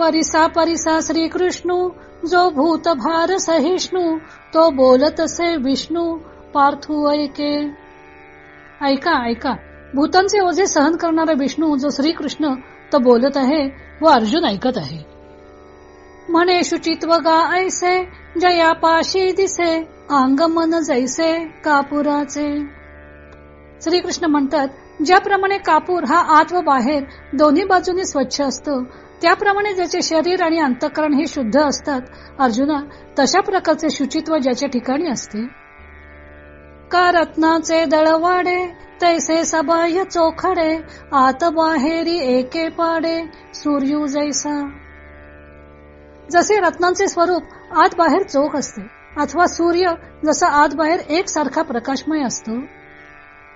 परिसा परिसा श्रीकृष्ण जो भूत भार सहिष्णू तो बोलत से विष्णू पार्थू ऐके. ऐका ऐका. भूतांचे ओझे सहन करणारा विष्णू जो श्रीकृष्ण तो बोलत आहे व अर्जुन ऐकत आहे. म्हणे शुचित्व गा ऐसे जया पाशी दिसे अंग मन जैसे कापुराचे. श्रीकृष्ण म्हणतात ज्याप्रमाणे कापूर हा आत व बाहेर दोन्ही बाजूने स्वच्छ असतो त्याप्रमाणे ज्याचे शरीर आणि अंतकरण हे शुद्ध असतात अर्जुना तशा प्रकारचे शुचित्व ज्याच्या ठिकाणी असते. का रत्नाचे दळवाडे तैसे सबाह्य चोखडे आत बाहेरी एके पाडे सूर्यू जैसा. जसे रत्नांचे स्वरूप आत बाहेर चोख असते अथवा सूर्य जसा आत बाहेर एकसारखा प्रकाशमय असतो.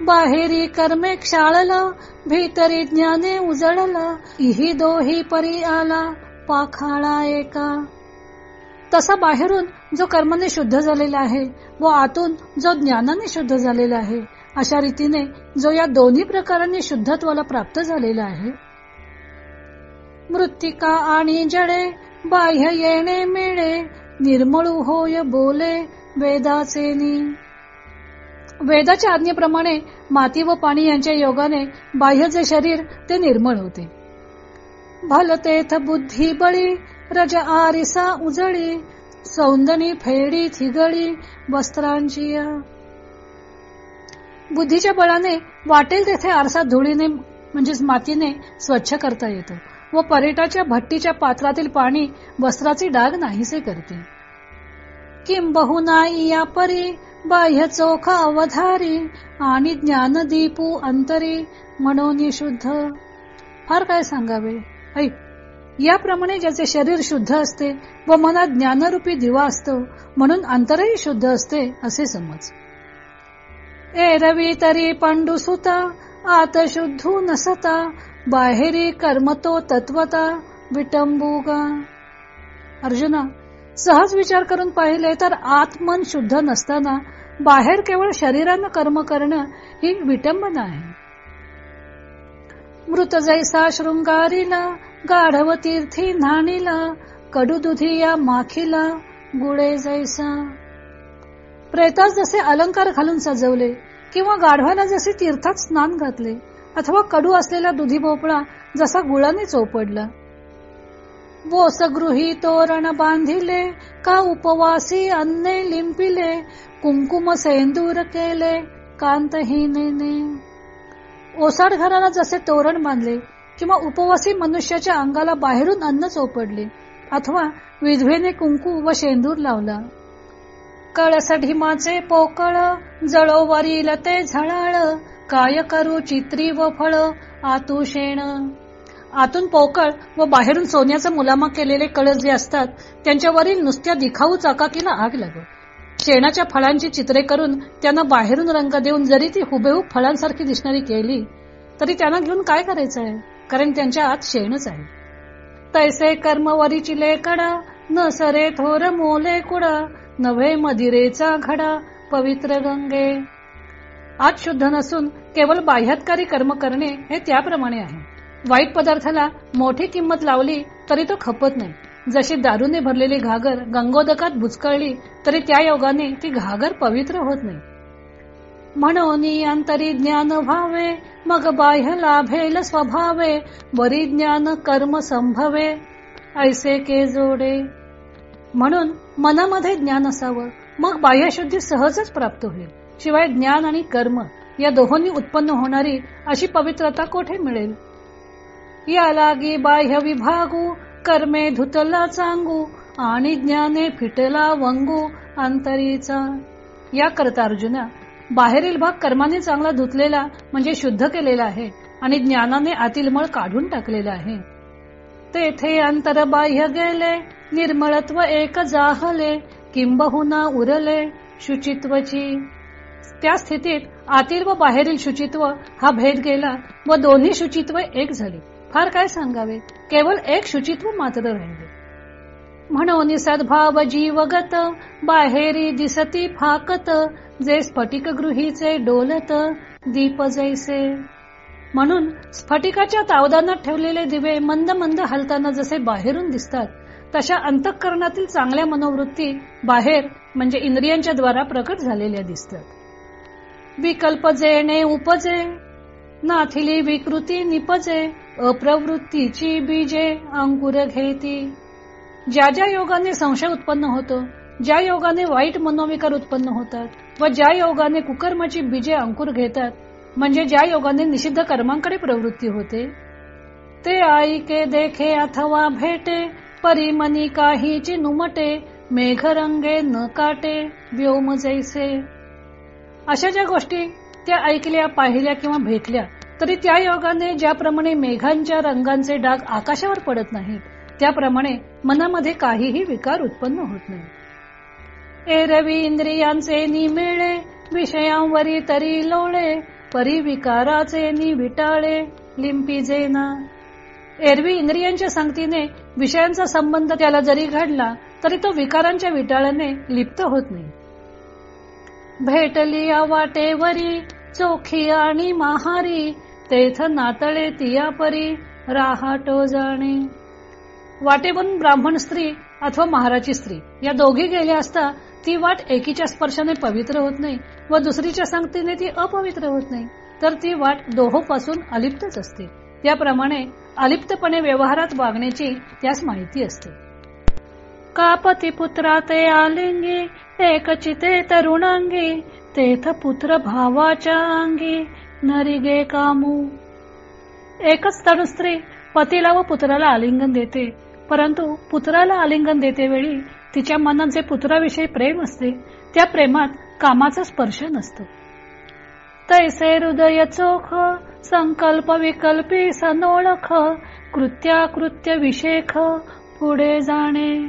बाहेरी कर्मे क्षाळला भीतरी ज्ञाने उजळला इही दोही परी आला पाखाळा एका. तसा बाहेरून जो कर्माने शुद्ध झालेला आहे व आतून जो ज्ञानाने शुद्ध झालेला आहे अशा रीतीने जो या दोन्ही प्रकारांनी शुद्धत्वाला प्राप्त झालेला आहे. मृत्तिका आणि जडे बाह्य येणे मिळे निर्मळू होय बोले वेदाचे वेदाच्या आज्ञेप्रमाणे माती व पाणी यांच्या योगाने बाह्य जे शरीर ते निर्मळ होते. भलतेथ बुद्धी बळी रज आरिसा उजळी सौंदनी फेडी थिगळी वस्त्रांची बुद्धीच्या बळाने वाटेल तेथे आरसा धुळीने म्हणजेच मातीने स्वच्छ करता येतो व पर्यटाच्या भट्टीच्या पात्रातील पाणी वस्त्राचे डाग नाहीसे करते. किंबहुना या परी बाह्य चोख अवधारी आणि ज्ञान दीपू अंतरी म्हणून शुद्ध. फार काय सांगावे? ऐक याप्रमाणे ज्याचे शरीर शुद्ध असते व मनात ज्ञानरूपी दिवा असतो म्हणून अंतरही शुद्ध असते असे समज. ए रवी तरी पांडू सुता आत शुद्धू नसता बाहेरी कर्मतो तत्वता विटंबू अर्जुना सहज विचार करून पाहिले तर आत्मन शुद्ध नसताना बाहेर केवळ शरीरानं कर्म करणं ही विटंबना आहे. मृत जैसा शृंगारीला गाढव तीर्थी न्हाणीला कडू दुधी या माखीला गुळे जैसा. प्रेतास जसे अलंकार घालून सजवले किंवा गाढवाला जसे तीर्थात स्नान घातले अथवा कडू असलेला दुधी भोपळा जसा गुळाने चोपडला बोसगृही तोरण बांधिले का उपवासी अन्ने लिंपिले कुंकुम सेंदूर केले कांतहीने ओसाड घराला जसे तोरण बांधले किंवा उपवासी मनुष्याच्या अंगाला बाहेरून अन्न चोपडले अथवा विधवेने कुंकू व शेंदूर लावला. कळस ढिमाचे पोकळ जळो वरील ते झळाळ काय करू चित्री व फळ आतू शेण. आतून पोकळ व बाहेरून सोन्याचा मुलामा केलेले कळस जे असतात त्यांच्यावरील नुसत्या दिखाऊ चाकाकीला आग लागत शेणाच्या फळांची चित्रे करून त्यांना बाहेरून रंग देऊन जरी ती हुबेहूब फळांसारखी दिसणारी केली तरी त्यांना घेऊन काय करायचं आहे कारण त्यांच्या आत शेणच आहे. तैसे कर्मवरीची लेकडा न सरे थोर मोले कुडा नव्हे मदिरेचा घडा पवित्र गंगे. आत शुद्ध नसून केवळ बाह्यातकारी कर्म करणे हे त्याप्रमाणे आहे. वाईट पदार्थाला मोठी किंमत लावली तरी तो खपत नाही. जशी दारूने भरलेली घागर गंगोदकात बुचकळली तरी त्या योगाने ती घागर पवित्र होत नाही. म्हणून अंतरी ज्ञान व्हावे मग बाह्य लाभेल स्वभावे वरी ज्ञान कर्म संभवे. ऐसे के जोडे. म्हणून मनामध्ये ज्ञान असावं मग बाह्यशुद्धी सहजच प्राप्त होईल. शिवाय ज्ञान आणि कर्म या दोहोंनी उत्पन्न होणारी अशी पवित्रता कोठे मिळेल? या लागी बाह्य विभागू कर्मे धुतला चांगू आणि ज्ञाने फिटला वंगू अंतरीचा. या करता अर्जुना बाहेरील भाग कर्माने चांगला धुतलेला म्हणजे शुद्ध केलेला आहे आणि ज्ञानाने आतील मळ काढून टाकलेला आहे. तेथे अंतर बाह्य गेले निर्मळत्व एक जाहले किंबहुना उरले शुचित्वची. त्या स्थितीत आतील व बाहेरील शुचित्व हा भेद गेला व दोन्ही शुचित्व एक झाली. फार काय सांगावे? केवळ एक शुचित्व मात्र राहिले. म्हणून सद्भाव जीवगत बाहेरी दिसती फाकत जे स्फटिक गृहीचे डोलत दीप जैसे. म्हणून स्फटिकाच्या तावदानात ठेवलेले दिवे मंद मंद हलताना जसे बाहेरून दिसतात तशा अंतःकरणातील चांगल्या मनोवृत्ती बाहेर म्हणजे इंद्रियांच्या द्वारा प्रकट झालेल्या दिसतात. विकल्प जेणे उपजे. नाथिली विकृती निपजे अप्रवृत्तीची बीजे अंकुर घेती. ज्या ज्या योगाने संशय उत्पन्न होतो ज्या योगाने वाईट मनोविकार उत्पन्न होतात व ज्या योगाने कुकर्माची बीजे अंकुर घेतात म्हणजे ज्या योगाने निषिद्ध कर्मांकडे प्रवृत्ती होते ते आईके देखे अथवा भेटे परिमनी काहीची नुमटे मेघरंगे न काटे व्योम जैसे. अशा ज्या गोष्टी त्या ऐकल्या पाहिल्या किंवा भेटल्या तरी त्या योगाने ज्याप्रमाणे मेघांच्या रंगांचे डाग आकाशावर पडत नाहीत त्याप्रमाणे मनामध्ये काहीही विकार उत्पन्न होत नाही. एरवी इंद्रियांचे निमेळे विषयांवरी तरी लोळे परिविकाराचे निविटाळे लिंपीजे ना. एरवी इंद्रियांच्या संगतीने विषयांचा संबंध त्याला जरी घडला तरी तो विकारांच्या विटाळाने लिप्त होत नाही. भेटली वाटेवरी चोखी आणि महारी तेथ नातळे तिया परी राहाटो जाणे. वाटेबन ब्राह्मण स्त्री अथवा महाराची स्त्री या दोघी गेल्या असता ती वाट एकीच्या स्पर्शाने पवित्र होत नाही व दुसरीच्या संगतीने ती अपवित्र होत नाही. तर ती वाट दोहोपासून अलिप्तच असते. त्याप्रमाणे अलिप्तपणे व्यवहारात वागण्याची त्यास माहिती असते. कापती पुत्रा ते आलिंगी? एक चिते तरुणांगी. तेथ पुत्र भावाच्या अंगी. नरिगे कामू. एकच तरुण स्त्री पतीला व पुत्राला आलिंगन देते. परंतु पुत्राला आलिंगन देते वेळी तिच्या मनात जे पुत्राविषयी प्रेम असते. त्या प्रेमात कामाचा स्पर्श नसतो. तैसे हृदय चोख संकल्प विकल्पी सनोळख कृत्याकृत्य विषेख पुढे जाणे.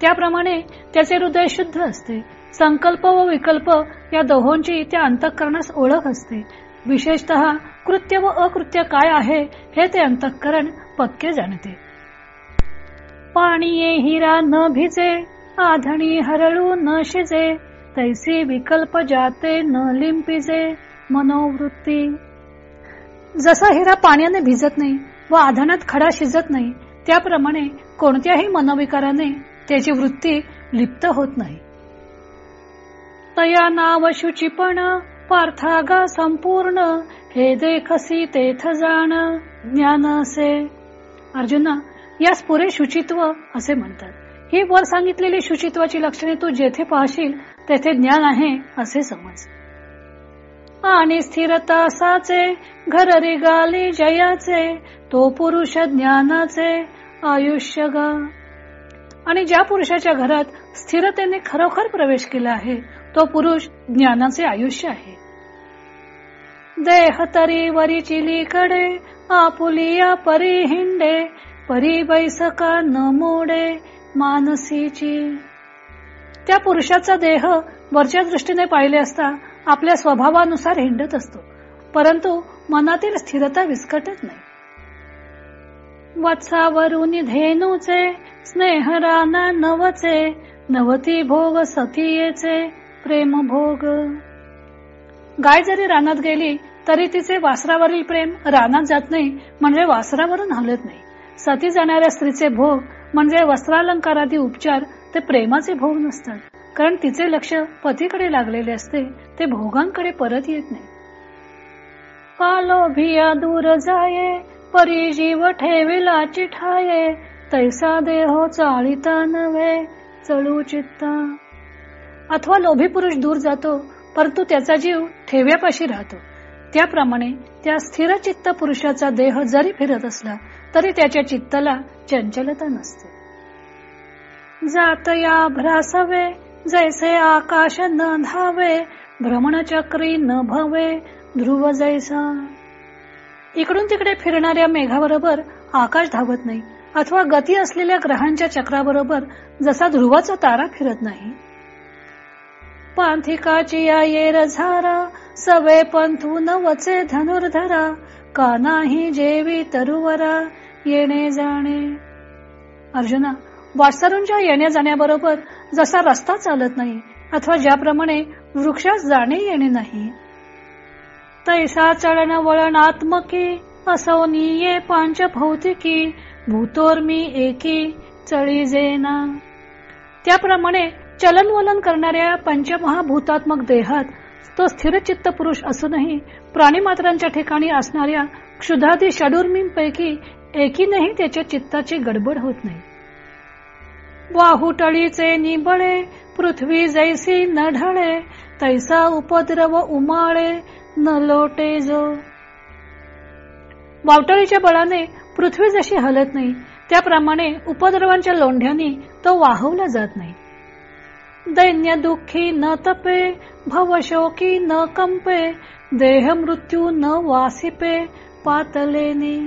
त्याप्रमाणे त्याचे हृदय शुद्ध असते. संकल्प व विकल्प या दोहोंची त्या अंतःकरणास ओळख असते. विशेषत कृत्य व अकृत्य काय आहे हे ते अंतःकरण पक्के जाणते. पाणी हिरा न भिजे आधणी हरळू न शिजे तैसी विकल्प जाते न लिंपिजे मनोवृत्ती. जसा हिरा पाण्याने भिजत नाही व आधणात खडा शिजत नाही त्याप्रमाणे कोणत्याही मनोविकाराने त्याची वृत्ती लिप्त होत नाही. तया नाव शुचिपण पार्थागा संपूर्ण हे देखसी तेथ जाण ज्ञान असे. अर्जुना यास पुरे शुचित्व असे म्हणतात. ही वर सांगितलेली शुचित्वाची लक्षणे तू जेथे पाहशील तेथे ज्ञान आहे असे समज. आणि स्थिरता साचे घर रिगाली जयाचे तो पुरुष ज्ञानाचे आयुष्य ग. आणि ज्या पुरुषाच्या घरात स्थिरतेने खरोखर प्रवेश केला आहे तो पुरुष ज्ञानाचे आयुष्य आहे. देह तरी वरी चिलीकडे आपुलिया परी हिंडे परी बैसका न मोडे मानसीची. त्या पुरुषाचा देह वरच्या दृष्टीने पाहिले असता आपल्या स्वभावानुसार हिंडत असतो परंतु मनातील स्थिरता विस्कटत नाही. वत्सावरून धेनूचे स्नेहराना नवचे नवती भोग सतीयेचे प्रेम भोग. गाय जरी रानात गेली तरी तिचे वासरावरील प्रेम रानात जात नाही म्हणजे वासरावरून हलत नाही. सती जाणाऱ्या स्त्रीचे भोग म्हणजे वस्त्रालंकारादी उपचार ते प्रेमाचे भोग नसतात. कारण तिचे लक्ष पतीकडे लागलेले असते ते भोगांकडे परत येत नाही. कालो भिया दूर जाये परी जीव ठेविला चिठाये तैसा देहो चाळीता नव्हे चळू चित्ता अथवा लोभी पुरुष दूर जातो परंतु त्याचा जीव ठेव्यापाशी राहतो. त्याप्रमाणे त्या स्थिर चित्त पुरुषाचा देह जरी फिरत असला तरी त्याच्या चित्ताला चंचलता नसते. जात या भ्रासवे जैसे आकाश न धावे भ्रमणचक्री न भवे ध्रुव जैसा. इकडून तिकडे फिरणाऱ्या मेघाबरोबर आकाश धावत नाही अथवा गती असलेल्या ग्रहांच्या चक्राबरोबर जसा ध्रुवाचा तारा फिरत नाही पांथिकाची या रझारा सवे पंथू नवचे धनुर्धरा का नाही जेवी तरुवरा येणे जाणे. अर्जुना वाटसरूंच्या येण्या जाण्याबरोबर जसा रस्ता चालत नाही अथवा ज्याप्रमाणे वृक्षास जाणे येणे नाही. तैसा चळण वळणात्मकी असो निये पांच भौतिकी भूतोर मी एकी चळी जेना. त्याप्रमाणे चलनवलन करणाऱ्या पंचमहाभूतात्मक देहात तो स्थिर चित्त पुरुष असूनही प्राणीमात्रांच्या ठिकाणी असणाऱ्या क्षुधादी षडुर्मींपैकी एकीनेही त्याच्या चित्ताची गडबड होत नाही. वाहुटळीचे निबळे पृथ्वी जैसी न ढळे तैसा उपद्रव उमाळे न लोटे जो. वावटळीच्या बळाने पृथ्वी जशी हलत नाही त्याप्रमाणे उपद्रवांच्या लोंढ्यानी तो वाहवला जात नाही. दैन्य दुःखी न तपे भवशोकी न कंपे देह मृत्यू न वासिपे पातलेने.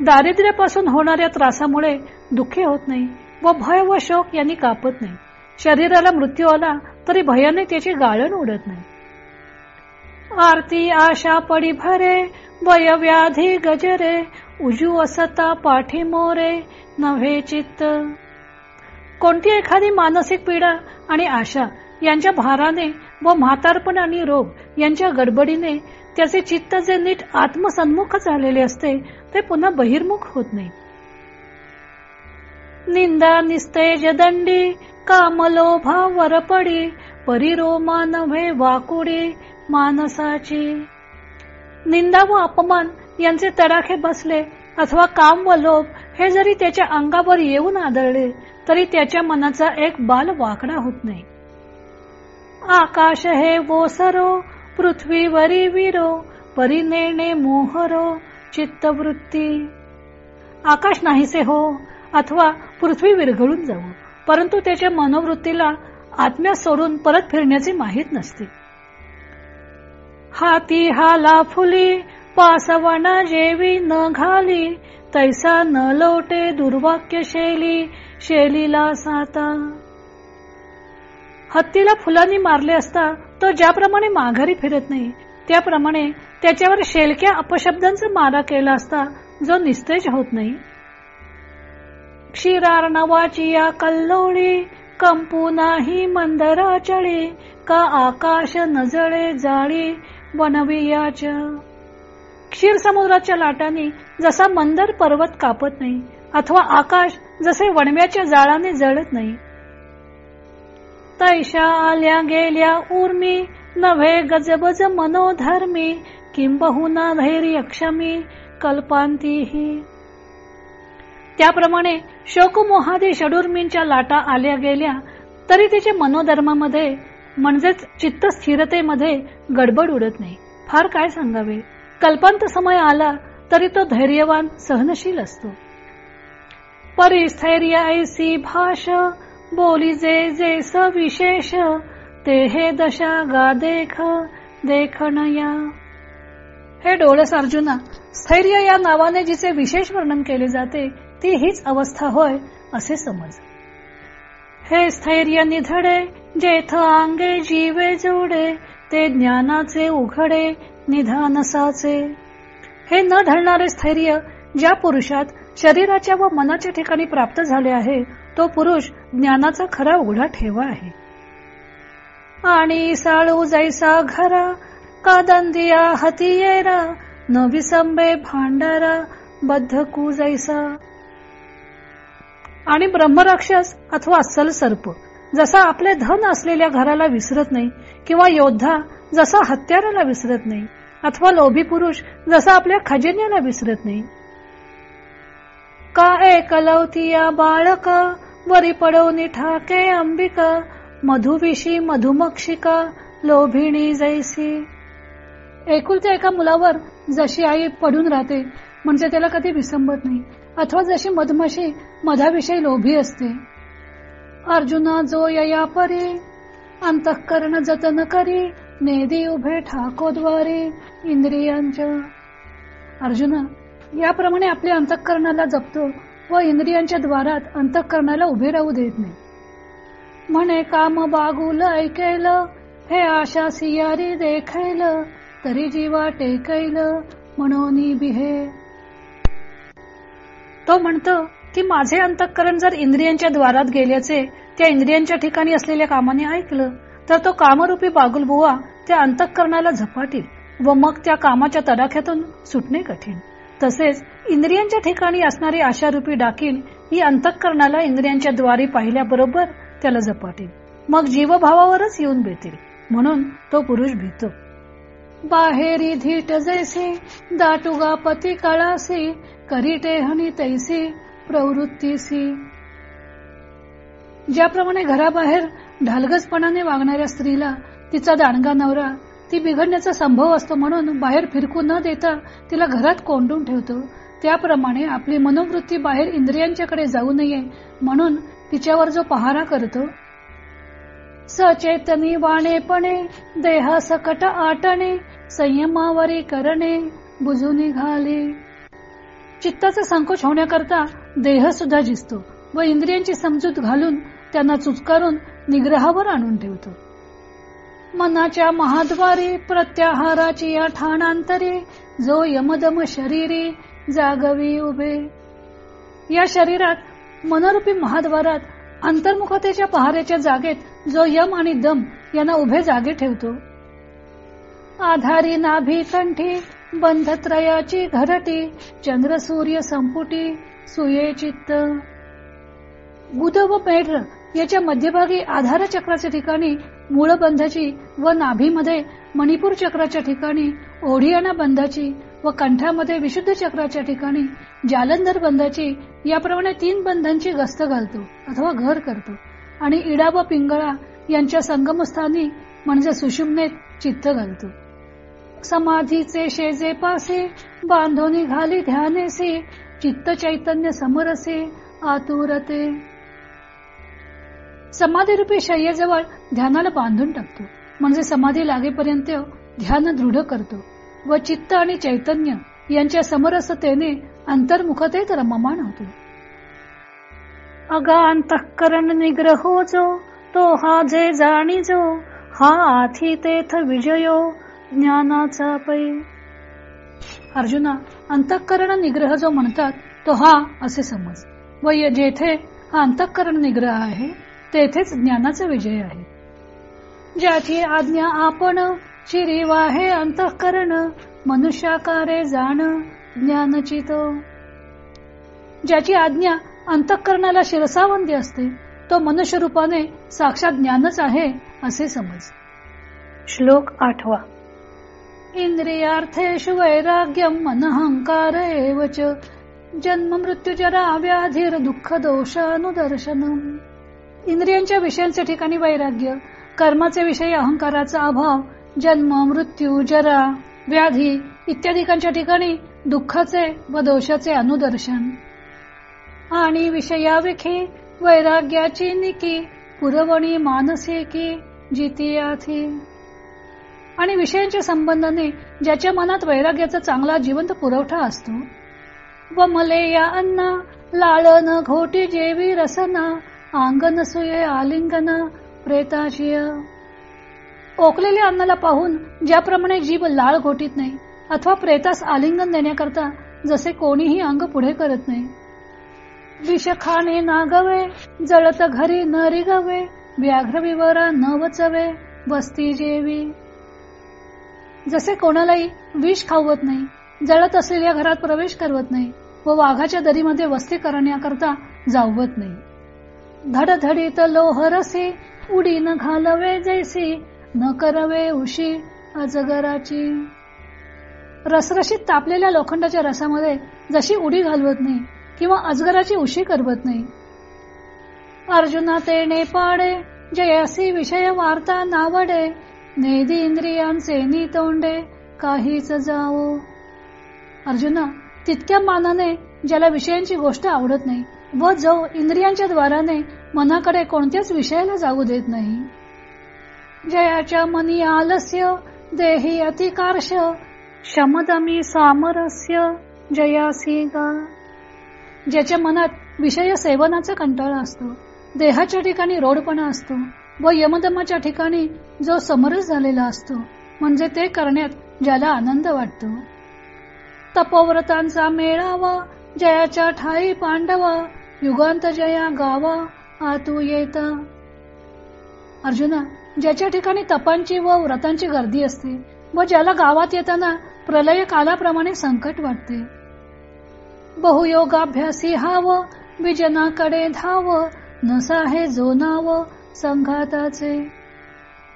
दारिद्र्यापासून होणाऱ्या त्रासामुळे दुःखी होत नाही व भय व शोक यांनी कापत नाही. शरीराला मृत्यू आला तरी भयाने त्याची गाळण उडत नाही. आरती आशा पडी भरे वय व्याधी गजरे उजू असता पाठी मोरे नव्हे चित्त. कोणती एखादी मानसिक पीडा आणि आशा यांच्या भाराने व म्हातारपण आणि रोग यांच्या गडबडीने त्याचे चित्त जे नीट आत्मसन्मुख झालेले असते ते पुन्हा बहिर्मुख होत नाही. निंदा निस्तेज दंडी कामलोभा वरपडी परिरोमा नव्हे वाकुडी मानसाची. निंदा व अपमान यांचे तडाखे बसले अथवा काम व लोभ हे जरी त्याच्या अंगावर येऊन आदळले तरी त्याच्या मनाचा एक बाल वाकडा होत नाही. आकाश हे वोसरो पृथ्वीवरी विरो परिनेणे मोहरो चित्तवृत्ती. आकाश नाहीसे हो अथवा पृथ्वी विरघळून जाऊ परंतु त्याच्या मनोवृत्तीला आत्म्या सोडून परत फिरण्याचे माहीत नसते. हाती हाला फुली पासवण जेवी न घाली तैसा न लोटे दुर्वाक्य शैली शैलीला साता हत्तीला फुलांनी मारले असता तो ज्याप्रमाणे माघारी फिरत नाही त्याप्रमाणे त्याच्यावर शेलक्या अपशब्दांचा मारा केला असता जो निस्तेज होत नाही. क्षीरार्णवाची या कल्लोळी कंपू नाही मंदरा चळी का आकाश नजळे जाळी वनवियाच्या क्षीर समुद्राच्या लाटांनी जसा मंदर पर्वत कापत नाही अथवा आकाश जसे वणव्याच्या जाळाने जळत नाही. तैशा आल्या गेल्या उर्मी नव्हे गजबज मनोधर्मी किंबहुना धैर्य क्षमी कल्पांतीही. त्याप्रमाणे शोकमोहादी षडुर्मींच्या लाटा आल्या गेल्या तरी तिच्या मनोधर्मामध्ये म्हणजेच चित्त स्थिरतेमध्ये गडबड उडत नाही. फार काय सांगावे? कल्पांत समय आला तरी तो धैर्यवान सहनशील असतो. परिस्थैर्य ऐसी भाष बोली जे जे सविशेष ते हे दशा गा देख या हे डोळस अर्जुना स्थैर्य या नावाने जिचे विशेष वर्णन केले जाते ती हीच अवस्था होय असे समज. हे स्थैर्य निधडे जेथ आंगे जीवे जोडे ते ज्ञानाचे उघडे निधानसाचे. हे न ढळणारे स्थैर्य ज्या पुरुषात शरीराच्या व मनाच्या ठिकाणी प्राप्त झाले आहे तो पुरुष ज्ञानाचा खरा उघडा ठेवा आहे. आणि साळू जैसा घरा कादंदिया हतियेरा न विसंबे भांडारा बद्ध कू जैसा. आणि ब्रह्मराक्षस अथवा अस्सल सर्प जसा आपले धन असलेल्या घराला विसरत नाही किंवा योद्धा जसा हत्याराला विसरत नाही अथवा लोभी पुरुष जसा आपल्या खजिन्याला विसरत नाही. का एकलवतिया बाळक वरी पडवनी ठाके अंबिका मधुविशी मधुमक्षिका लोभिणी जैसी. एकुलत्या एका मुलावर जशी आई पडून राहते म्हणजे त्याला कधी विसंबत नाही अथवा जशी मधमाशी मधाविषयी लोभी असते. अर्जुना जो यया परी. अंतःकरण जतन करी. नेदी उभे ठाकोद्वारे इंद्रियांच्या अर्जुना याप्रमाणे आपल्या अंतःकरणाला जपतो व इंद्रियांच्या द्वारात अंतःकरणाला उभे राहू देत नाही. म्हणे काम बागुल ऐकेल. हे आशा सियारी देखैल तरी जीवा टेकैल म्हणून बिहे तो म्हणतो की माझे अंतःकरण जर इंद्रियांच्या द्वारात गेल्याचे त्या इंद्रियांच्या ठिकाणी असलेल्या कामाने ऐकलं तर तो कामरूपी बागुलबुवा त्या अंतःकरणाला झपाटील व मग त्या कामाच्या तडाख्यातून सुटणे कठीण. तसेच इंद्रियांच्या ठिकाणी असणारी आशारूपी डाकीन ही अंतःकरणाला इंद्रियांच्या द्वारे पाहिल्याबरोबर त्याला झपाटेल. मग जीवभावावरच येऊन बेतील. म्हणून तो पुरुष भीतो. बाहेरी धीट जैसे दाटुगा पती काळासी करीटे हनी तैसी प्रवृत्तीसी. ज्याप्रमाणे घराबाहेर ढालगजपणाने वागणाऱ्या स्त्रीला तिचा दाणगा नवरा ती बिघडण्याचा संभव असतो म्हणून बाहेर फिरकू न देता तिला घरात कोंडून ठेवतो. त्याप्रमाणे आपली मनोवृत्ती बाहेर इंद्रियांच्याकडे जाऊ नये म्हणून तिच्यावर जो पहारा करतो सचेतनी वाणेपणे देहा सकट आटणे संयमावरी करणे बुजून घाले. चित्ताचा संकोच होण्याकरता देह सुद्धा जिसतो. व इंद्रियांची समजूत घालून त्यांना चुचकारून निग्रहावर आणून ठेवतो. मनाच्या महाद्वारे प्रत्याहाराची या ठाणांतरे जो यमदम शरीरे जागवी उभे. या शरीरात मनरूपी महाद्वारात अंतर्मुखतेच्या पहाऱ्याच्या जागेत जो यम आणि दम यांना उभे जागे ठेवतो. आधारी नाभी कंठी बंधत्रयाची घरटी चंद्र सूर्य संपुटी सुये चित्त बुध व पेढ्र याच्या मध्यभागी आधार चक्राच्या ठिकाणी मूळबंधाची व नाभीमध्ये मणिपूर चक्राच्या ठिकाणी ओढियाना बंधाची व कंठामध्ये विशुद्ध चक्राच्या ठिकाणी जालंधर बंधाची याप्रमाणे तीन बंधांची गस्त घालतो अथवा घर करतो. आणि इडा व पिंगळा यांच्या संगमस्थानी म्हणजे सुषुम्नेत चित्त घालतो. समाधीचे शेजे पासे बांधोनी घाली ध्यानेसी चित्त चैतन्य समरसे आतुरते. समाधी रूपी शय्येजवळ ध्यानाला बांधून टाकतो. म्हणजे समाधी लागेपर्यंत ध्यान दृढ करतो. व चित्त आणि चैतन्य यांच्या समरसतेने अंतर्मुखतेत रममाण होतो. अगा अंतःकरण निग्रहो जो तो हा जे जाणीजो हा आथी तेथ विजयो ज्ञानाचा पै अर्जुना अंतःकरण निग्रह जो म्हणतात तो हा असे समज. व जेथे हा अंतःकरण निग्रह आहे तेथेच ज्ञानाचा विजय आहे. ज्याची आज्ञा आपण चिरी वाहे अंतःकरण मनुष्याकारे जाण ज्ञानचित. ज्याची आज्ञा अंतःकरणाला शिरसावंदी असते तो मनुष्य रूपाने साक्षात ज्ञानच आहे असे समज. श्लोक आठवा. इंद्रियार्थेषु वैराग्यम मनहंकार एवच जन्म मृत्यूजरा व्याधीर दुःख दोषानुदर्शन इंद्रियांच्या विषयांच्या ठिकाणी वैराग्य कर्माचे विषयी अहंकाराचा अभाव जन्म मृत्यू जरा व्याधी इत्यादिकांच्या ठिकाणी दुःखाचे व दोषाचे अनुदर्शन। आणि विषयाविखी वैराग्याची निकी पुरवणी मानसिकी जितियाथी। आणि विषयांच्या संबंधाने ज्याच्या मनात वैराग्याचा चांगला जिवंत पुरवठा असतो. व मले या अन्ना लाळन घोटी जेवी रसना अंगन सुये आलिंगन प्रेताशिय. ओकलेल्या अन्नाला पाहून ज्याप्रमाणे जीव लाळ घोटीत नाही अथवा प्रेतास आलिंगन देण्याकरता जसे कोणीही अंग पुढे करत नाही. विष खाणे नागवे जळत घरी न रिगवे व्याघ्र विवरा न वचवे बस्ती जेवी. जसे कोणालाही विष खावत नाही जळत असलेल्या घरात प्रवेश करवत नाही व वाघाच्या दरीमध्ये वस्ती करण्याकरता जावत नाही. धडधडीत लोहरसी उडी न घालवे जैसी न करवे उशी अजगराची. रसरशीत तापलेल्या लोखंडाच्या रसामध्ये जशी उडी घालवत नाही किंवा अजगराची उशी करवत नाही. अर्जुना तेने पाडे जयासी विषय वार्ता नावडे नेदी इंद्रियांचे नी तोंडे काहीच जावो. अर्जुना तितक्या मानाने ज्याला विषयांची गोष्ट आवडत नाही व जो इंद्रियांच्या द्वाराने मनाकडे कोणत्याच विषयाला जाऊ देत नाही. जयाच्या मनी आलस्य देही अतिकार्श शमदमी सामरस्य जयासी गा ज्याच्या मनात विषय सेवनाचा कंटाळा असतो देहाच्या ठिकाणी रोडपणा असतो व यमदमाच्या ठिकाणी जो समरस झालेला असतो म्हणजे ते करण्यात ज्याला आनंद वाटतो. तपोव्रतांचा मेळावा जयाच्या ठाई पांडवा युगांत जया गावा आतू येत. अर्जुना ज्याच्या ठिकाणी तपांची व व्रतांची गर्दी असते व ज्याला गावात येताना प्रलय कालाप्रमाणे संकट वाटते. बहुयोगाभ्यासी हाव विजनाकडे धाव नसा हे जोनाव संघाताचे.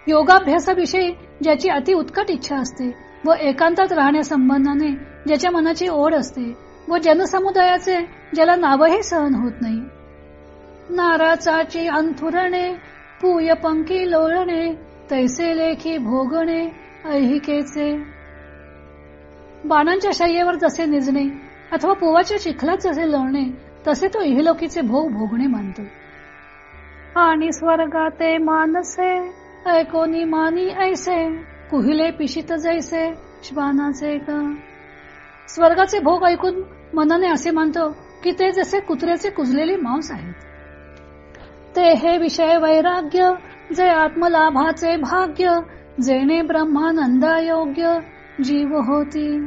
योगाभ्यासाविषयी ज्याची अति उत्कट इच्छा असते व एकांतात राहण्यासंबंधाने ज्याच्या मनाची ओढ असते व जनसमुदायाचे ज्याला नावही सहन होत नाही. नाराचाची अंथुरणे पूय पंखी लोळणे तैसे लेखी भोगणे ऐहिकेचे. बाणांच्या शय्येवर जसे निजणे अथवा पुवाच्या चिखलात जसे लोळणे तसे तो इहलोकीचे भोग भोगणे मानतो. आणि स्वर्गाते मानसे ऐकोनी मानी ऐसे कुहिले पिशित जैसे श्वानाचे का स्वर्गाचे भोग ऐकून मनाने असे मानतो की ते जसे कुत्र्याचे कुजलेले मांस आहेत. ते हे विषय वैराग्य जे आत्मलाभाचे भाग्य जेणे ब्रह्मानंदा योग्य जीव होती.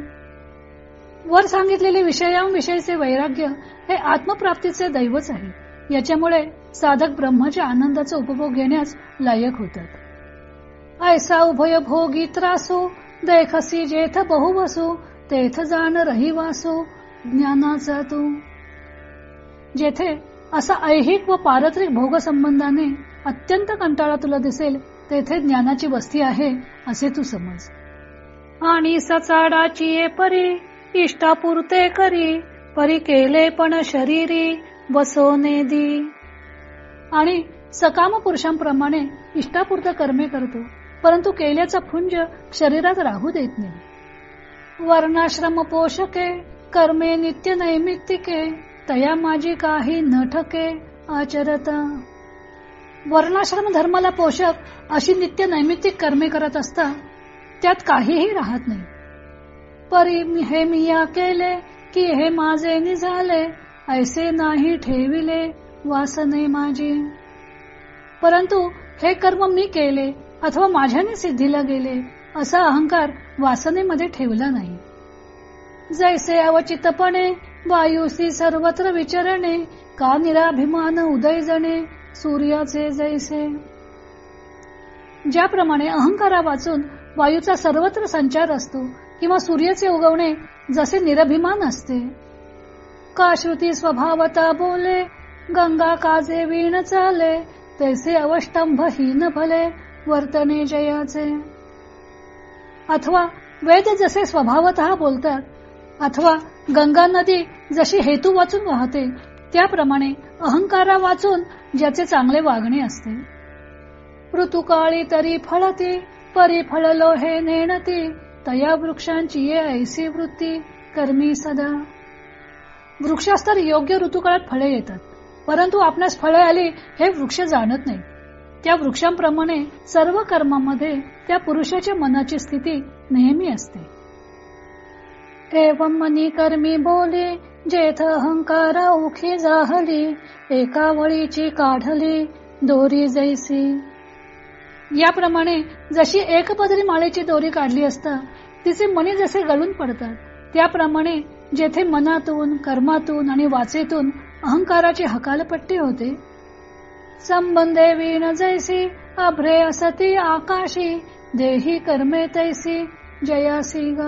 वर सांगितलेले विषयांविषयीचे वैराग्य हे आत्मप्राप्तीचे दैवच आहे. याच्यामुळे साधक ब्रह्माच्या आनंदाचा उपभोग घेण्यास लायक होतात. ऐसा उभय भोगी त्रासो देखसी जेथ बहुवसो तेथ जाण रहिवासो ज्ञानाचा तू. जेथे असा ऐहिक व पारत्रिक भोग संबंधाने अत्यंत कंटाळा तुला दिसेल तेथे ज्ञानाची वस्ती आहे असे तू समज. आणि सचाडाची परी इष्टापुरते करी परी केले पण शरीरी बसोने दी. आणि सकाम पुरुषांप्रमाणे इष्टापुरत कर्मे करतो परंतु केल्याचा फुंज शरीरात राहू देत नाही. वर्णाश्रम पोषके कर्मे नित्य नैमित्तिके तया माझी काही न ठके आचरता. वर्णाश्रम धर्माला पोषक अशी नित्य नैमित्तिक कर्मे करत असता त्यात काहीही राहत नाही. परी हे मिया केले की हे माझे निझाले ऐसे नाही ठेविले वासने माझी? परंतु हे कर्म मी केले अथवा माझ्याने सिद्धीला गेले असा अहंकार वासनेमध्ये ठेवला नाही. जैसे अवचितपणे वायुसी सर्वत्र विचरणे का निराभिमान उदय जणे सूर्याचे जैसे. ज्याप्रमाणे अहंकारा वाचून वायूचा सर्वत्र संचार असतो किंवा सूर्याचे उगवणे जसे निरभिमान असते. का श्रुती स्वभावता बोले गंगा काजे वीण चाले तैसे अवष्टंभ हीन भले वर्तने जयाचे. अथवा वेद जसे स्वभावत बोलतात अथवा गंगा नदी जशी हेतू वाचून वाहते त्याप्रमाणे अहंकारा वाचून ज्याचे चांगले वागणे असते. ऋतुकाळी तरी फळती परी फळलो हे नेणती तया वृक्षांची ये ऐसी वृत्ती कर्मी सदा. वृक्षास तर योग्य ऋतुकाळात फळे येतात. परंतु आपणास फळे आली हे वृक्ष जाणत नाही. त्या वृक्षांप्रमाणे सर्व कर्मामध्ये त्या पुरुषाच्या मनाची स्थिती नेहमी असते. एवं मनी कर्मी बोली जेथ अहंकारा उखी जाहली एका वळीची काढली दोरी जैसी. याप्रमाणे जशी एकपदरी माळेची दोरी काढली असता तिचे मणी जसे गळून पडतात त्याप्रमाणे जेथे मनातून कर्मातून आणि वाचेतून अहंकाराची हकालपट्टी होते. संबंधे वीण जैसी अभ्रे असती आकाशी देही कर्मे तैसी जयासी ग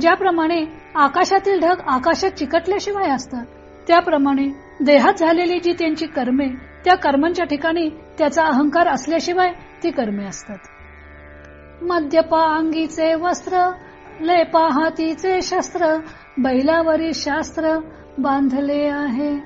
ज्याप्रमाणे आकाशातील ढग आकाशात चिकटल्याशिवाय असतात त्याप्रमाणे देहात झालेली जी त्यांची कर्मे त्या कर्मांच्या ठिकाणी त्याचा अहंकार असल्याशिवाय ती कर्मे असतात. मद्यपा अंगीचे वस्त्र लेपा हातीचे शस्त्र बैलावरी शास्त्र बांधले आहे.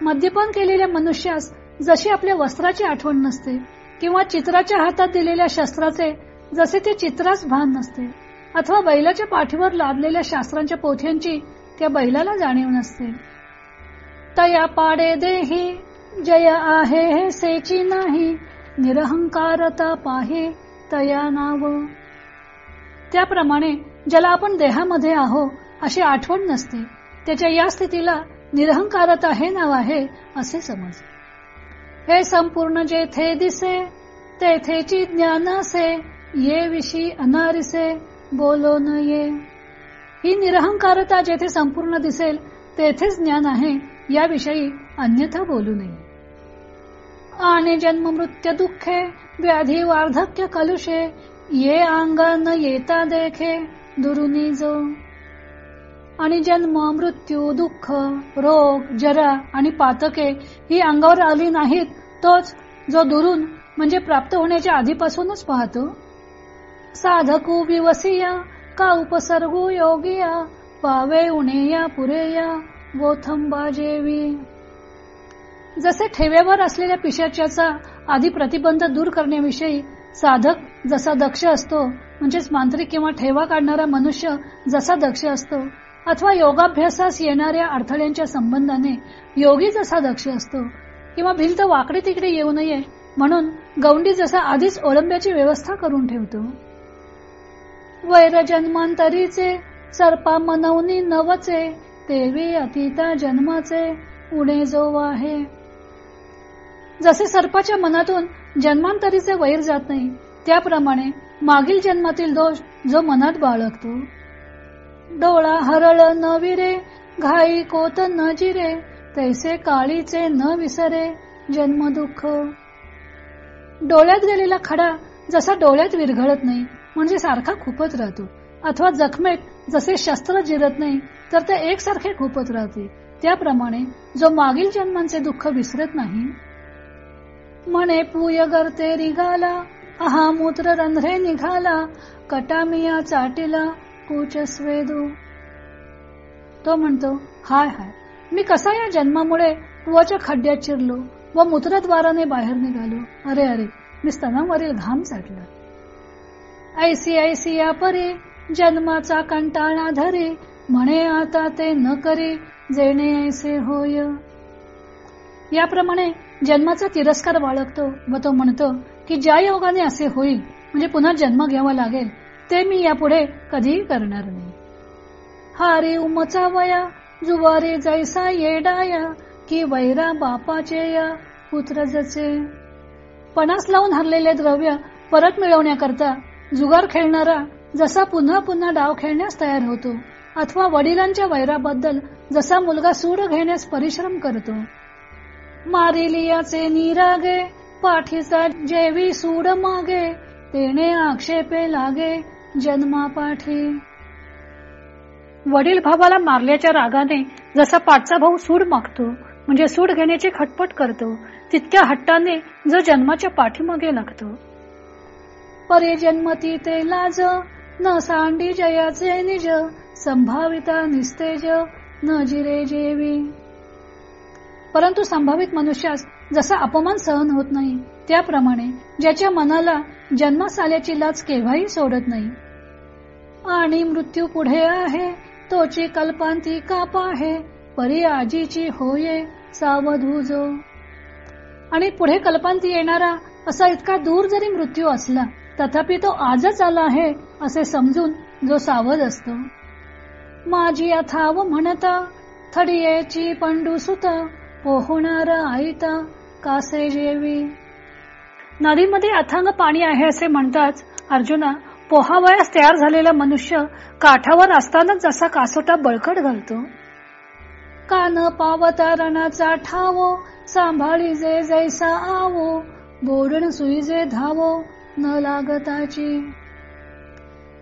मद्यपान केलेल्या मनुष्यास जशी आपल्या वस्त्राची आठवण नसते किंवा चित्राच्या हातात दिलेल्या शस्त्राचे जसे ते चित्रास भान नसते. अथवा बैलाच्या पाठीवर लादलेल्या शास्त्रांच्या पोथ्यांची त्या बैलाला जाणीव नसते. तया पाडे देही जय आहे हे सेची नाही निरहंकारता पाहे तया नाव. त्याप्रमाणे ज्याला आपण देहामध्ये आहो अशी आठवण नसते. त्याच्या या स्थितीला निरहंकारता हे नाव आहे असे समज हे संपूर्ण जेथे दिसे तेथेची ज्ञान असे ये विषयी अनारिसे बोलो न ये. ही निरहंकारता जेथे संपूर्ण दिसेल तेथेच ज्ञान आहे याविषयी अन्यथा बोलू नये. आणि जन्म मृत्यू दुःखे व्याधी वार्धक्य कलुषे ये अंगन येता देखे दुरुनी जो आणि जन्म मृत्यू दुःख रोग जरा आणि पातके ही अंगावर आली नाहीत तोच जो दुरून म्हणजे प्राप्त होण्याच्या आधीपासूनच पाहतो. साधकू विवसिया का उपसर्गू योगिया पावे उणेया पुरेया गोथंबा जेवी. जसे ठेव्यावर असलेल्या पिशाच्याचा आधी प्रतिबंध दूर करण्याविषयी साधक जसा दक्ष असतो म्हणजेच मांत्रिक किंवा ठेवा काढणारा मनुष्य जसा दक्ष असतो अथवा योगाभ्यासास येणाऱ्या अडथळ्यांच्या संबंधाने योगी जसा दक्ष असतो किंवा भिंत वाकडे तिकडे येऊ नये म्हणून गौंडी जसा आधीच ओळंब्याची व्यवस्था करून ठेवतो. वैर जन्मांतरीचे सर्पा मनवनी नवचे तेवी अतिता जन्माचे उणे जो आहे जसे सर्पाच्या मनातून जन्मांतरीचे वैर जात नाही त्याप्रमाणे मागील जन्मातील दोष जो मनात बाळगतो. डोळा हरळ न विरे घाई कोत न जिरे तैसे काळीचे न विसरे जन्म दुःख डोळ्यात गेलेला खडा जसा डोळ्यात विरघळत नाही म्हणजे सारखा खूपच राहतो. अथवा जखमेत जसे शस्त्र जिरत नाही तर ते एकसारखे खूपच राहते. त्याप्रमाणे जो मागील जन्मांचे दुःख विसरत नाही. म्हणे पूय गर्ते रिगाला अहा मूत्र रंध्रे निघाला कटामिया चाटीला कुच स्वेदू तो म्हणतो हाय हाय. मी कसा या जन्मामुळे पुवाच्या खड्ड्यात चिरलो व मूत्रद्वाराने बाहेर निघालो? अरे अरे मी स्तनावरील घाम साठला. ऐसी ऐसी या परी जन्माचा कंटाळा धरी म्हणे आता ते न करी जेणे ऐसे होय. याप्रमाणे जन्माचा तिरस्कार बाळगतो व तो म्हणतो की ज्या योगाने असे होईल म्हणजे पुन्हा जन्म घ्यावा लागेल ते मी यापुढे कधीही करणार नाही. हारी उमचा वया जुवारी जैसा येडाया की वैरा बापाचे या पुत्र जसे पणास लावून हरलेले द्रव्य परत मिळवण्याकरता जुगार खेळणारा जसा पुन्हा पुन्हा डाव खेळण्यास तयार होतो अथवा वडिलांच्या वैराबद्दल जसा मुलगा सूड घेण्यास परिश्रम करतो. मारिलियाचे निरागे पाठीचा जेवी सूड मागे तेने आक्षेपे लागे जन्मापाठी. वडील भावाला मारल्याच्या रागाने जसा पाठचा भाऊ सूड मागतो म्हणजे सूड घेण्याची खटपट करतो तितक्या हट्टाने जो जन्माच्या पाठीमागे लागतो. परे जन्मती ते लाज न सांडी जयाचे निज संभाविता निस्तेज न जिरे जेवी. परंतु संभावित मनुष्यास जसा अपमान सहन होत नाही त्याप्रमाणे ज्याच्या मनाला जन्मास आल्याची लाच केव्हाही सोडत नाही. आणि मृत्यू पुढे आहे तोची कल्पांती काप आहे परी आजीची होये सावधूजो आणि पुढे कल्पांती येणारा असा इतका दूर जरी मृत्यू असला तथापि तो आजच आला आहे असे समजून जो सावध असतो. माझी अथाव म्हणता थडियेची पंडू सुत पोहणार आईता कासे जेवी. नदीमध्ये अथांग पाणी आहे असे म्हणताच अर्जुना पोहावयास तयार झालेला मनुष्य काठावर असतानाच जसा कासोटा बळकट घालतो. कान पावता रणाचा ठावो सांभाळी जे जैसा आवो बोडण सुई जे धावो न लागताची.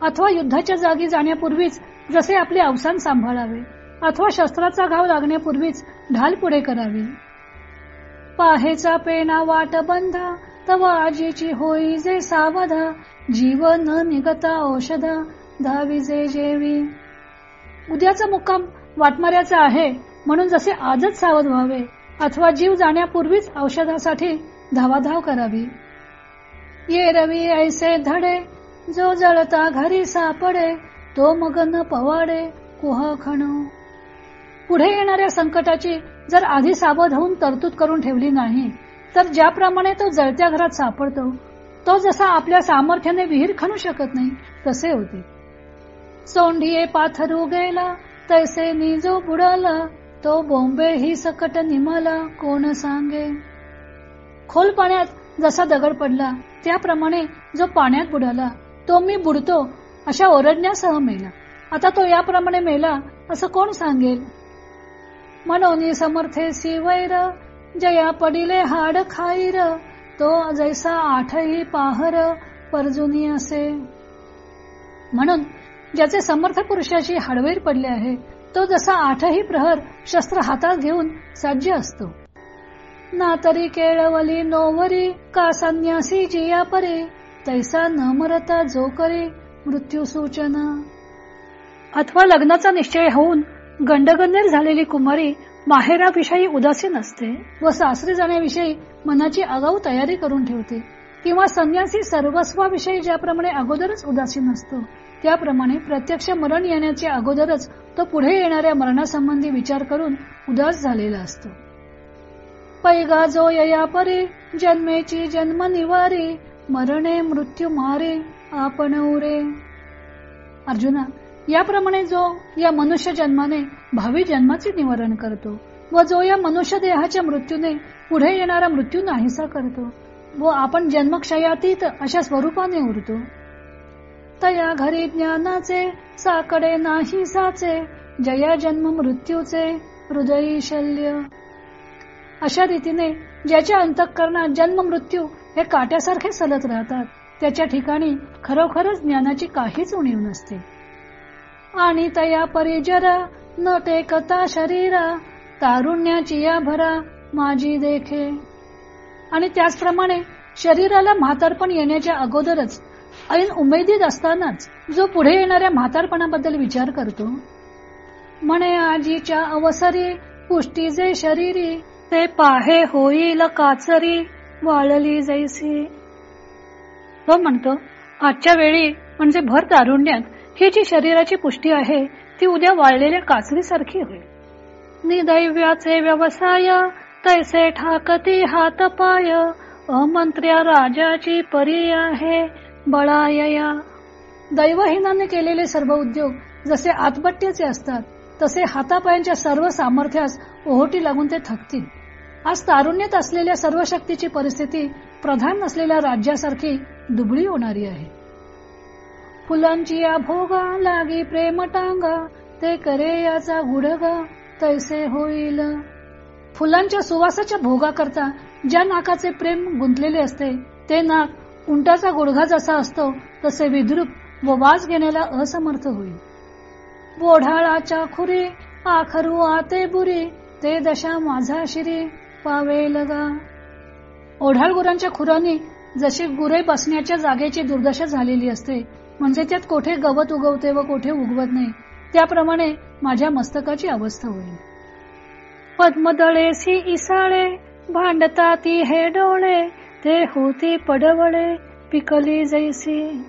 अथवा युद्धाच्या जागी जाण्यापूर्वीच जसे आपले अवसान सांभाळावे अथवा शस्त्राचा घाव लागण्यापूर्वीच ढाल पुढे करावी. पाहेचा पेना वाट बंधा तव आजीची होई जे सावधा जीव न निगता औषध धावी जे जेवी. उद्याचा मुक्काम वाटमाऱ्याचा आहे म्हणून जसे आजच सावध व्हावे अथवा जीव जाण्यापूर्वीच औषधासाठी धावाधाव करावी. ये रवी ऐसे धडे जो जळता घरी सापडे तो मगन पवाडे कुह खण पुढे येणाऱ्या संकटाची जर आधी सावध होऊन तरतूद करून ठेवली नाही तर ज्याप्रमाणे तो जळत्या घरात सापडतो तो जसा आपल्या सामर्थ्याने विहीर खणू शकत नाही तसे होते. सोंढिये पाथरू गेला तैसे निजो बुडाला तो बोंबे ही सकट निमाला कोण सांगे? खोल पाण्यात जसा दगड पडला त्याप्रमाणे जो पाण्यात बुडाला तो मी बुडतो अशा ओरडण्यासह मेला. आता तो याप्रमाणे मेला असं कोण सांगेल? म्हणून समर्थेसी वैर जया पडिले हाड खाईर तो जैसा आठही पाहर परजुनी असे. म्हणून ज्याचे समर्थ पुरुषाची हाडवेर पडले आहे तो जसा आठही प्रहर शस्त्र हातात घेऊन सज्ज असतो. ना तरी केळवली नोवरी का संन्यासी जिया परे तैसा न मरता जो करे मृत्यू सूचना अथवा लग्नाचा निश्चय होऊन गंडगंधर झालेली कुमारी माहेराविषयी उदासीन असते व सासरी जाण्याविषयी मनाची आगाऊ तयारी करून ठेवते. किंवा संन्यासी सर्वस्वाविषयी ज्याप्रमाणे अगोदरच उदासीन असतो त्याप्रमाणे प्रत्यक्ष मरण येण्याच्या अगोदरच तो पुढे येणाऱ्या मरणासंबंधी विचार करून उदास झालेला असतो. पैगा जो यया परे जन्मेची जन्म निवारी मरणे मृत्यू मारे आपण उरे अर्जुना याप्रमाणे जो या मनुष्य जन्माने भावी जन्माचे निवारण करतो व जो या मनुष्य देहाच्या मृत्यूने पुढे येणारा मृत्यू नाहीसा करतो व आपण जन्मक्षयातीत अशा स्वरूपाने उरतो. तया घरी ज्ञानाचे साकडे नाही साचे जया जन्म मृत्यूचे हृदयी शल्य. अशा रीतीने ज्याच्या अंतःकरणात जन्म मृत्यू हे काट्यासारखे सलत राहतात त्याच्या ठिकाणी खरोखरच ज्ञानाची काहीच उणीव नसते. आणि तया परिजरा न ते कथा शरीरा तारुण्याची या भरा माझी देखे. आणि त्याचप्रमाणे शरीराला म्हातारपण येण्याच्या अगोदरच ऐन उमेदीत असतानाच जो पुढे येणाऱ्या म्हातारपणाबद्दल विचार करतो. म्हणे आजीच्या अवसरी पुष्टीचे शरीरी ते पाहे होईल काचरी वाळली जैसी. तो म्हणतो आजच्या वेळी म्हणजे भर तारुण्यात ही जी शरीराची पुष्टी आहे ती उद्या वाळलेल्या कासरीसारखी होईल. निदैव्याचे व्यवसाय तैसे ठाकती हात पाय अमंत्र्या राजाची परी आहे बळायया. दैवहीनाने केलेले सर्व उद्योग जसे आतबट्ट्याचे असतात तसे हातापायांच्या सर्व सामर्थ्यास ओहोटी लागून ते थकतील. आज तारुण्यात असलेल्या सर्व शक्तीची परिस्थिती प्रधान नसलेल्या राज्यासारखी दुबळी होणारी आहे. फुलांची या भोगा लागी प्रेम टांगा ते करे याचा गुडगा तैसे होईल. फुलांच्या सुवासाच्या भोगा करता ज्या नाकाचे प्रेम गुंतलेले असते ते नाक उंटाचा गुडघा जसा असतो तसे विद्रुप व वास घेण्याला असमर्थ होईल. ओढाळाच्या खुरी आखरू आते बुरी ते दशा माझा शिरी पावेल ओढाळ गुरांच्या खुरांनी जशी गुरे बसण्याच्या जागेची दुर्दशा झालेली असते म्हणजे त्यात कोठे गवत उगवते व कोठे उगवत नाही त्याप्रमाणे माझ्या मस्तकाची अवस्था होईल. पद्मदळेसी इसाळे भांडता ती हे डोळे ते होती पडवळे पिकली जैसी.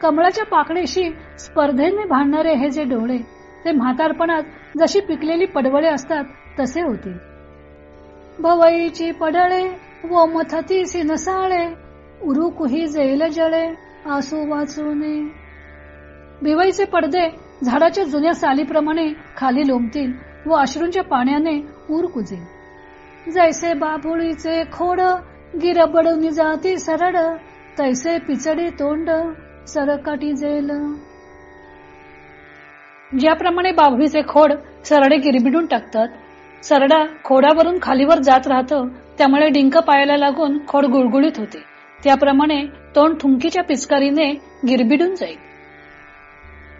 कमळाच्या पाकळीशी स्पर्धेने भांडणारे हे जे डोळे ते म्हातारपणात जशी पिकलेली पडवळे असतात तसे होते. भवईची पडळे व मथती सिनसाळे उरुकुही जेल जळे आसू वाचूने भिवईचे पडदे झाडाच्या जुन्या सालीप्रमाणे खाली लोंबतील व अश्रूंच्या पाण्याने ऊर कुजेल. जैसे बाभुळीचे खोड गिरबडून जाती सरड तैसे पिचडी तोंड सरकाटी जेल. ज्याप्रमाणे बाभळीचे खोड सरडे गिरबिडून टाकतात सरडा खोडावरून खालीवर जात राहतं त्यामुळे डिंक पायाला लागून खोड गुळगुळीत होते. त्याप्रमाणे तोंड ठुंकीच्या पिचकारीने गिरबिडून जाईल.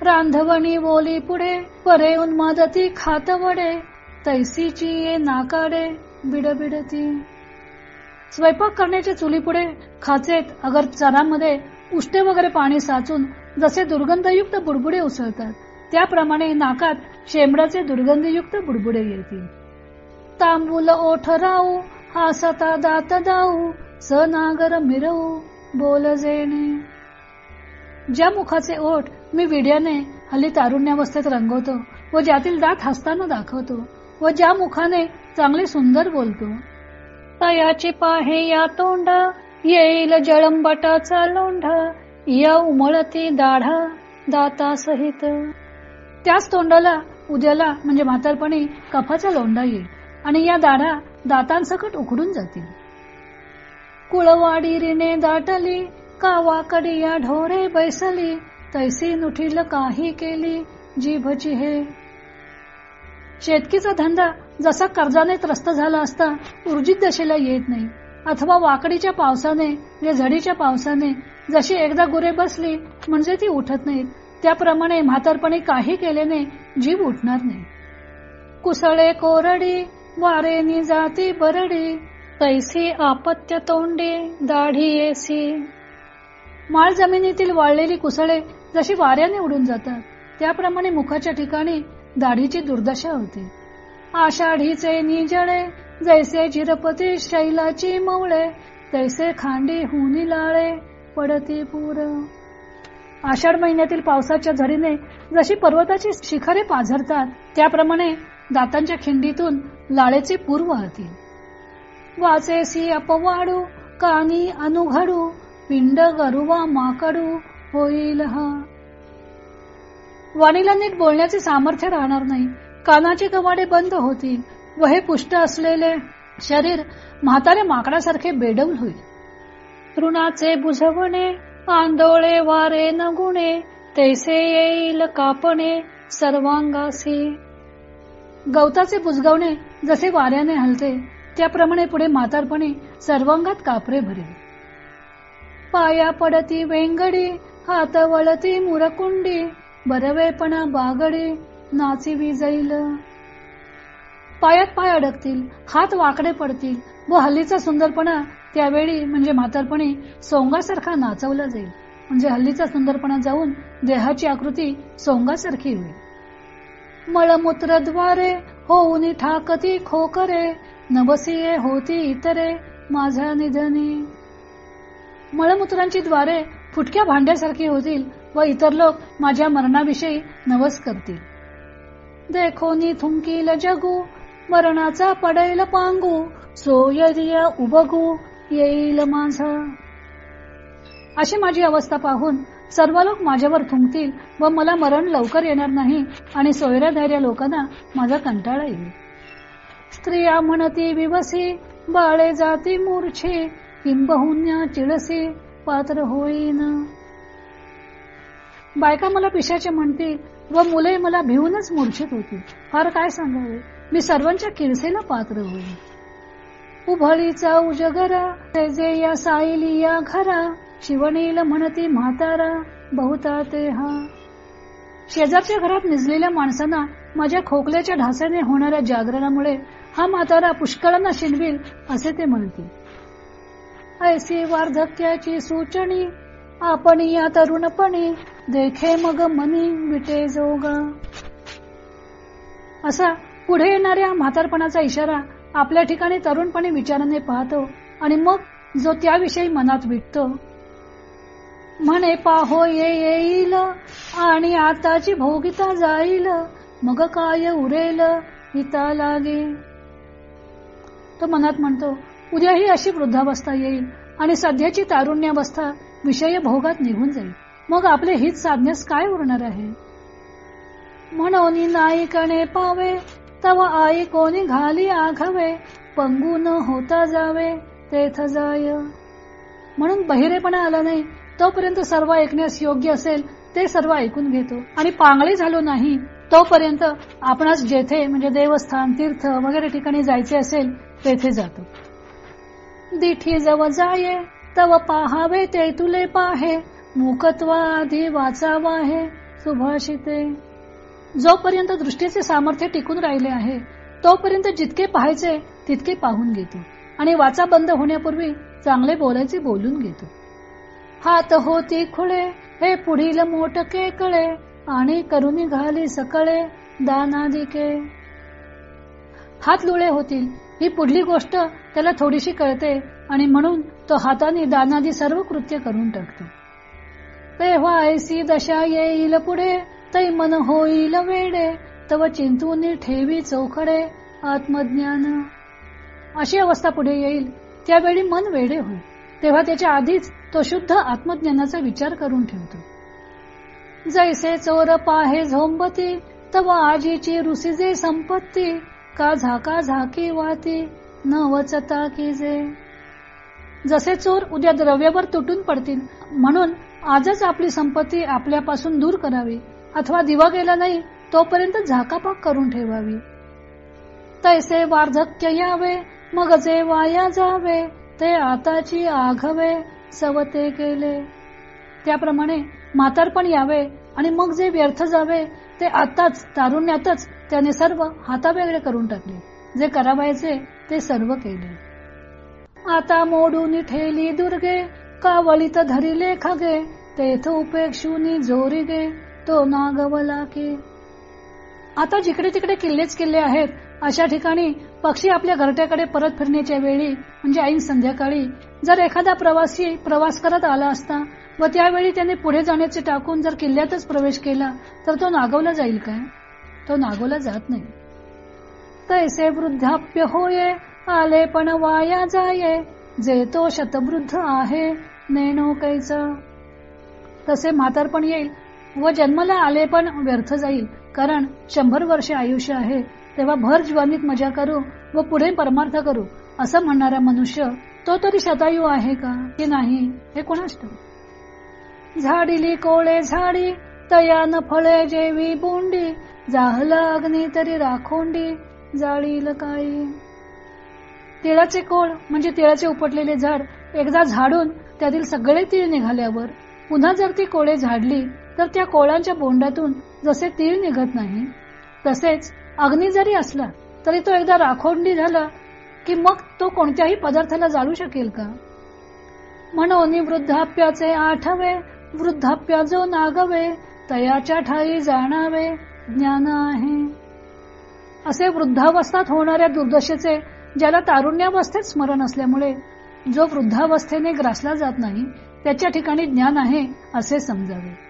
रांधवणी बोली पुढे परे उन्मादती खात वडे तैसीची ये नाकाडे बिडबिडती. स्वयंपाक करण्याच्या चुलीपुढे खाचेत अगर चरामध्ये उष्टे वगैरे पाणी साचून जसे दुर्गंधयुक्त बुडबुडे उसळतात त्याप्रमाणे नाकात शेंबडाचे दुर्गंधयुक्त बुडबुडे येतील. तांबूल ओठ राऊ हासता दात दाऊ सनागर मिरवू बोल जेणे. ज्या मुखाचे ओठ मी विड्याने हल्ली तारुण्यावस्थेत रंगवतो व ज्यातील दात हसताना दाखवतो व ज्या मुखाने चांगले सुंदर बोलतो. तयाचे पाहे या तोंडा येईल जळंबटाचा लोंढा या उमळती दाढा दाता सहित त्याच तोंडाला उद्याला म्हणजे म्हातारपणी कफाचा लोंढा येईल आणि या दाढा दातांसकट उकडून जातील. कुळवाडी रिने दाटली कावाकडी या ढोरे बैसली तैसी नुठील काही केली जीभची हे. शेतकीचा धंदा जसा कर्जाने त्रस्त झाला असता ऊर्जित दशेला येत नाही. अथवा वाकडीच्या पावसाने या झडीच्या पावसाने जशी एकदा गुरे बसली म्हणजे ती उठत नाहीत. त्याप्रमाणे म्हातारपणी काही केल्याने जीव उठणार नाही. कुसळे कोरडी वारेनी जाती बरडी तैसी आपत्य तोंडी दाढी येसी. माळ जमिनीतील वाळलेली कुसळे जशी वाऱ्याने उडून जातात त्याप्रमाणे मुखाच्या ठिकाणी दाढीची दुर्दशा होते. आषाढीचे निजळे जैसे झिरपती शैलाची मवळे तैसे खांडी हुनी लाळे पडती पूर. आषाढ महिन्यातील पावसाच्या झडीने जशी पर्वताची शिखरे पाझरतात त्याप्रमाणे दातांच्या खिंडीतून लाळेचे पूर वाहतील. वाचेसी अपवाडू कानी अनुघडू पिंड गरुवा माकडू होईल हा. वाणीला नीट बोलण्याचे सामर्थ्य राहणार नाही. कानाची कवाडे बंद होतील व हे पुष्ट असलेले शरीर म्हातारे माकडासारखे बेडवल होईल. तृणाचे बुझवणे आंदोळे वारे न गुणे तैसे येईल कापणे सर्वांगासी. गवताचे बुजगवणे जसे वाऱ्याने हलते त्याप्रमाणे पुढे म्हातारपणे सर्वांगात कापरे भरेल. पाया पडती वेंगडी हात वळती मुरकुंडी बरवेपणा बागडी नाची विजईल पायात पाय अडकतील हात वाकडे पडतील व हल्लीचा सुंदरपणा त्यावेळी म्हणजे म्हातारपणी सोंगासारखा नाचवला जाईल. म्हणजे हल्लीचा सुंदरपणा जाऊन देहाची आकृती सोंगासारखी होईल. मळमूत्रद्वारे होऊन ठाकती खोकरे नवसिये होती इतरे माझ्या निधनी. मळमूत्रांची द्वारे फुटक्या भांड्यासारखी होतील व इतर लोक माझ्या मरणाविषयी नवस करतील. देखोनी थुंकील जगू मरणाचा पडेल पांगू सोयरिया उबगू येईल माझा. अशी माझी अवस्था पाहून सर्व लोक माझ्यावर थुंकतील व मला मरण लवकर येणार नाही आणि सोयऱ्या धैर्य लोकांना माझा कंटाळा येईल. स्त्रिया म्हणती विवसी बाळे जाती मूर्छे किंबहुन्या चिळसी पात्र होईन. बायका मला पिशाचे म्हणतील व मुले मला भिवूनच मूर्छित होती. फार काय सांगावे? मी सर्वांच्या किरसेला पात्र होईल उभळीचा उजगरा जे या साईली या घरा शिवणील म्हणती म्हातारा बहुता ते हा. शेजारच्या घरात निजलेल्या माणसांना माझ्या खोकल्याच्या ढासाने होणाऱ्या जागरणामुळे हा म्हातारा पुष्कळांना शिनविल असे ते म्हणतील. ऐसी वार्धक्याची सूचनी आपण या तरुणपणी देखे मग मनी विटे जोग. असा पुढे येणाऱ्या म्हातारपणाचा इशारा आपल्या ठिकाणी तरुणपणे विचाराने पाहतो आणि मग जो त्याविषयी मनात विटतो. म्हणे पाहो ये येईल आणि आताची भोगिता जाईल मग काय उरेल हिता लागे. तो मनात म्हणतो उद्याही अशी वृद्धावस्था येईल आणि सध्याची तारुण्यावस्था विषय भोगात निघून जाईल. मग आपले हित साधण्यास काय उरणार आहे? म्हणून नाईकणे पावे तव आई कोणी घाली आघावे पंगू न होता जावे तेथ जाय. म्हणून बहिरेपणा आला नाही तोपर्यंत सर्व ऐकण्यास योग्य असेल ते सर्व ऐकून घेतो. आणि पांगळी झालो नाही तोपर्यंत आपणास जेथे म्हणजे देवस्थान तीर्थ वगैरे ठिकाणी जायचे असेल तेथे जातो. दिठी जवळ जाये तव पाहावे ते तुले पाहे. मुखत्वा आधी वाचावा हे सुभाषिते. जोपर्यंत दृष्टीचे सामर्थ्य टिकून राहिले आहे तोपर्यंत जितके पाहायचे तितके पाहून घेतो. आणि वाचा बंद होण्यापूर्वी चांगले बोलायचे बोलून घेतो. हात होती खुळे हे पुढील मोटके कळे आणि करुणी घाली सकळे दानादिके. हात लुळे होतील ही पुढली गोष्ट त्याला थोडीशी कळते आणि म्हणून तो हाताने दानादी सर्व कृत्य करून टाकतो. तेव्हा ऐसी दशा येईल पुढे तै मन होईल वेडे तव चिंतून ठेवी चौखडे आत्मज्ञान. अशी अवस्था पुढे येईल त्यावेळी मन वेडे होईल. तेव्हा त्याच्या आधीच तो शुद्ध आत्मज्ञानाचा विचार करून ठेवतो. जैसे चोर पाहे झोंबती तव आजीची रुसीजे संपत्ती का झाका झाकी वाहती न वचता की जे. जसे चोर उद्या द्रव्यावर तुटून पडतील म्हणून आजच आपली संपत्ती आपल्यापासून दूर करावी अथवा दिवा गेला नाही तोपर्यंत झाकापाक करून ठेवावी. तैसे वार्धक्य यावे मग जे वाया जावे ते आताची आघवे सवते केले. त्याप्रमाणे म्हातारपण यावे आणि मग जे व्यर्थ जावे ते आताच तारुण्यातच त्याने सर्व हातावेगळे करून टाकले. जे करावायचे ते सर्व केले. आता मोडून ठेली दुर्गे कावळीत धरिले खगे तेथ उपेक्षुनी जोरी गे तो नागवला की. आता जिकडे तिकडे किल्लेच किल्ले आहेत अशा ठिकाणी पक्षी आपल्या घरट्याकडे परत फिरण्याच्या वेळी म्हणजे ऐन संध्याकाळी जर एखादा प्रवासी प्रवास करत आला असता व त्यावेळी त्याने पुढे जाण्याचे टाकून जर किल्ल्यातच प्रवेश केला तर तो नागवला जाईल काय? तो नागोला जात नाही. तैसे वृद्धाप्य होये आले पण वाया जाये जे तो शतवृद्ध आहे नेणो कैच. तसे म्हातारपण येईल व जन्माला आले पण व्यर्थ जाईल कारण शंभर वर्ष आयुष्य आहे तेव्हा भर ज्वानीत मजा करू व पुढे परमार्थ करू असं म्हणणारा मनुष्य तो तरी शतायू आहे का की नाही हे कोणाच झाडिली कोळे झाडी तयान फळे जेवी बोंडी जाहला अग्नी तरी राखोंडी जाळील काळी. तिळाचे कोळ म्हणजे तिळाचे उपटलेले झाड एकदा झाडून त्यातील सगळे तीळ निघाल्यावर पुन्हा जर ती कोळे झाडली तर त्या कोळांच्या बोंडातून जसे तीळ निघत नाही तसेच अग्नी जरी असला तरी तो एकदा राखोंडी झाला की मग तो कोणत्याही पदार्थाला जाळू शकेल का? म्हणून वृद्धाप्याचे आठवे वृद्धाप्या जो नागवे तयाच्या ठाई जाणावे ज्ञान आहे. असे वृद्धावस्थात होणाऱ्या दुर्दशेचे ज्याला तारुण्यावस्थेत स्मरण असल्यामुळे जो वृद्धावस्थेने ग्रासला जात नाही त्याच्या ठिकाणी ज्ञान आहे असे समजावे.